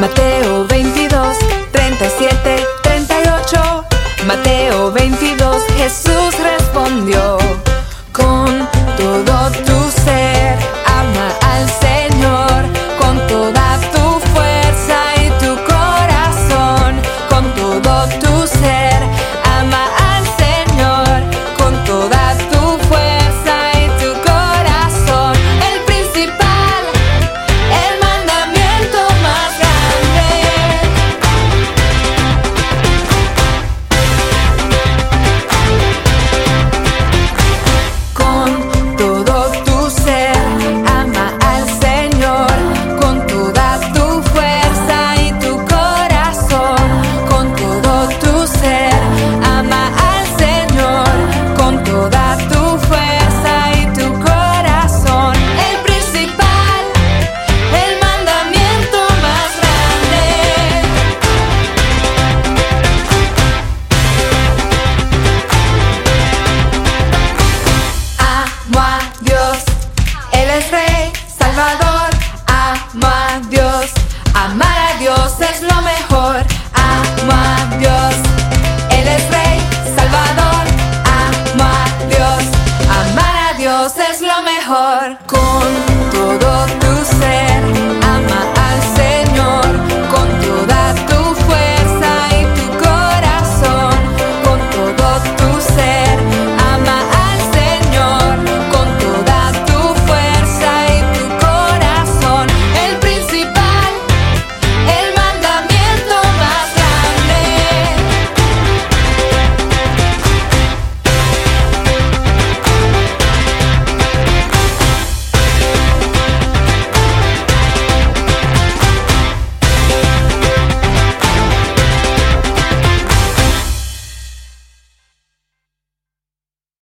Mateo 22, 37, 38. Mateo 22, Jesús ama a Dios, amar a Dios es lo mejor, ama a Dios, Él es Rey, Salvador, ama a Dios, amar a Dios es lo mejor, con todo